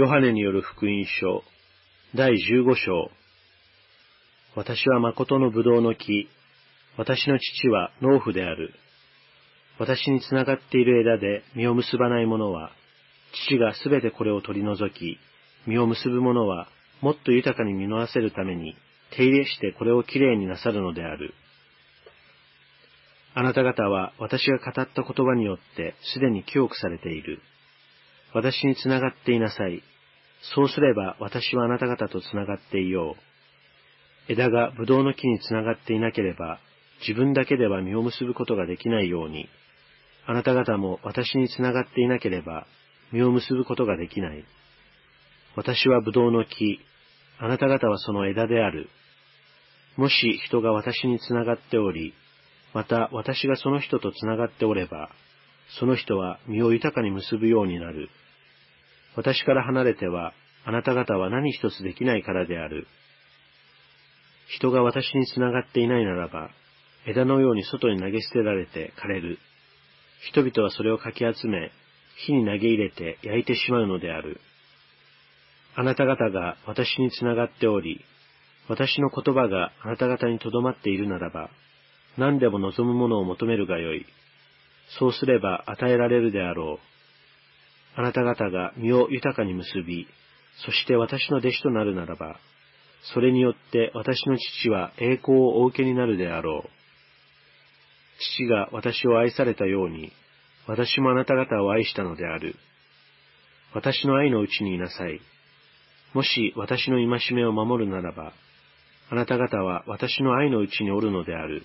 ヨハネによる福音書、第15章。私は誠の葡萄の木、私の父は農夫である。私につながっている枝で実を結ばない者は、父がすべてこれを取り除き、実を結ぶ者はもっと豊かに実らせるために、手入れしてこれをきれいになさるのである。あなた方は私が語った言葉によってすでに記憶されている。私につながっていなさい。そうすれば私はあなた方とつながっていよう。枝が葡萄の木につながっていなければ、自分だけでは実を結ぶことができないように、あなた方も私につながっていなければ、実を結ぶことができない。私は葡萄の木、あなた方はその枝である。もし人が私につながっており、また私がその人とつながっておれば、その人は身を豊かに結ぶようになる。私から離れては、あなた方は何一つできないからである。人が私につながっていないならば、枝のように外に投げ捨てられて枯れる。人々はそれをかき集め、火に投げ入れて焼いてしまうのである。あなた方が私につながっており、私の言葉があなた方にとどまっているならば、何でも望むものを求めるがよい。そうすれば与えられるであろう。あなた方が身を豊かに結び、そして私の弟子となるならば、それによって私の父は栄光をお受けになるであろう。父が私を愛されたように、私もあなた方を愛したのである。私の愛のうちにいなさい。もし私の戒めを守るならば、あなた方は私の愛のうちにおるのである。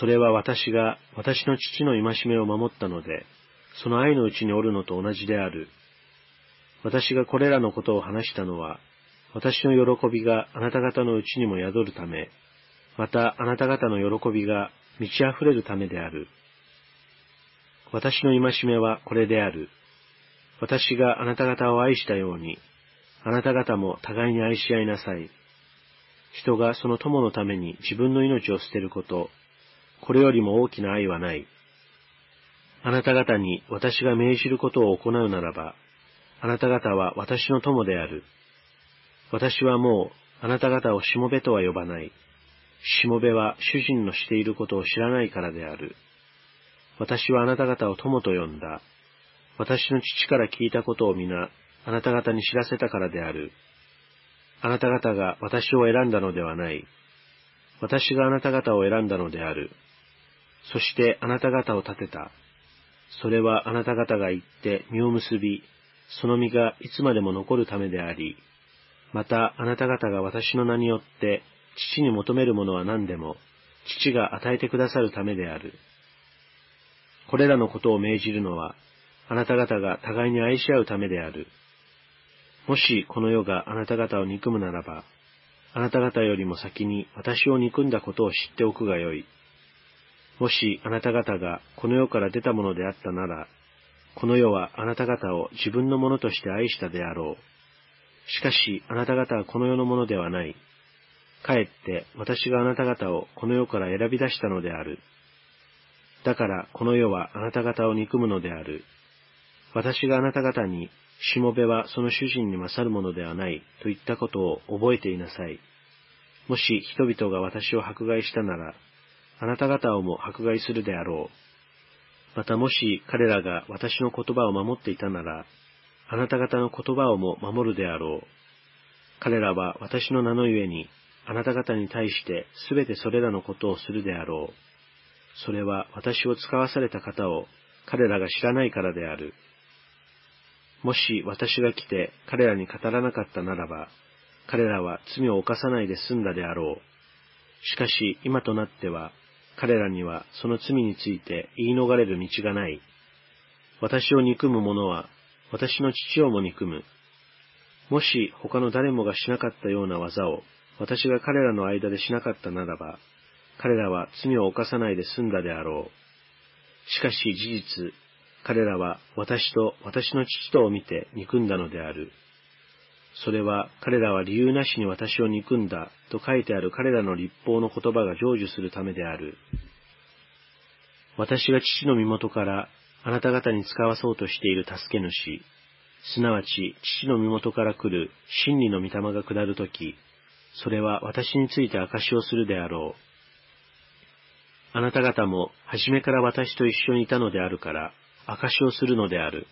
それは私が私の父の戒めを守ったので、その愛のうちにおるのと同じである。私がこれらのことを話したのは、私の喜びがあなた方のうちにも宿るため、またあなた方の喜びが満ち溢れるためである。私の戒めはこれである。私があなた方を愛したように、あなた方も互いに愛し合いなさい。人がその友のために自分の命を捨てること、これよりも大きな愛はない。あなた方に私が命じることを行うならば、あなた方は私の友である。私はもうあなた方をしもべとは呼ばない。しもべは主人のしていることを知らないからである。私はあなた方を友と呼んだ。私の父から聞いたことを皆、あなた方に知らせたからである。あなた方が私を選んだのではない。私があなた方を選んだのである。そしてあなた方を立てた。それはあなた方が行って実を結び、その実がいつまでも残るためであり、またあなた方が私の名によって父に求めるものは何でも、父が与えてくださるためである。これらのことを命じるのは、あなた方が互いに愛し合うためである。もしこの世があなた方を憎むならば、あなた方よりも先に私を憎んだことを知っておくがよい。もしあなた方がこの世から出たものであったなら、この世はあなた方を自分のものとして愛したであろう。しかしあなた方はこの世のものではない。かえって私があなた方をこの世から選び出したのである。だからこの世はあなた方を憎むのである。私があなた方にしもべはその主人に勝るものではないといったことを覚えていなさい。もし人々が私を迫害したなら、あなた方をも迫害するであろう。またもし彼らが私の言葉を守っていたなら、あなた方の言葉をも守るであろう。彼らは私の名のゆえに、あなた方に対してすべてそれらのことをするであろう。それは私を使わされた方を彼らが知らないからである。もし私が来て彼らに語らなかったならば、彼らは罪を犯さないで済んだであろう。しかし今となっては、彼らにはその罪について言い逃れる道がない。私を憎む者は、私の父をも憎む。もし他の誰もがしなかったような技を、私が彼らの間でしなかったならば、彼らは罪を犯さないで済んだであろう。しかし事実、彼らは私と私の父とを見て憎んだのである。それは彼らは理由なしに私を憎んだと書いてある彼らの立法の言葉が成就するためである。私が父の身元からあなた方に使わそうとしている助け主、すなわち父の身元から来る真理の御霊が下るとき、それは私について証をするであろう。あなた方も初めから私と一緒にいたのであるから、証をするのである。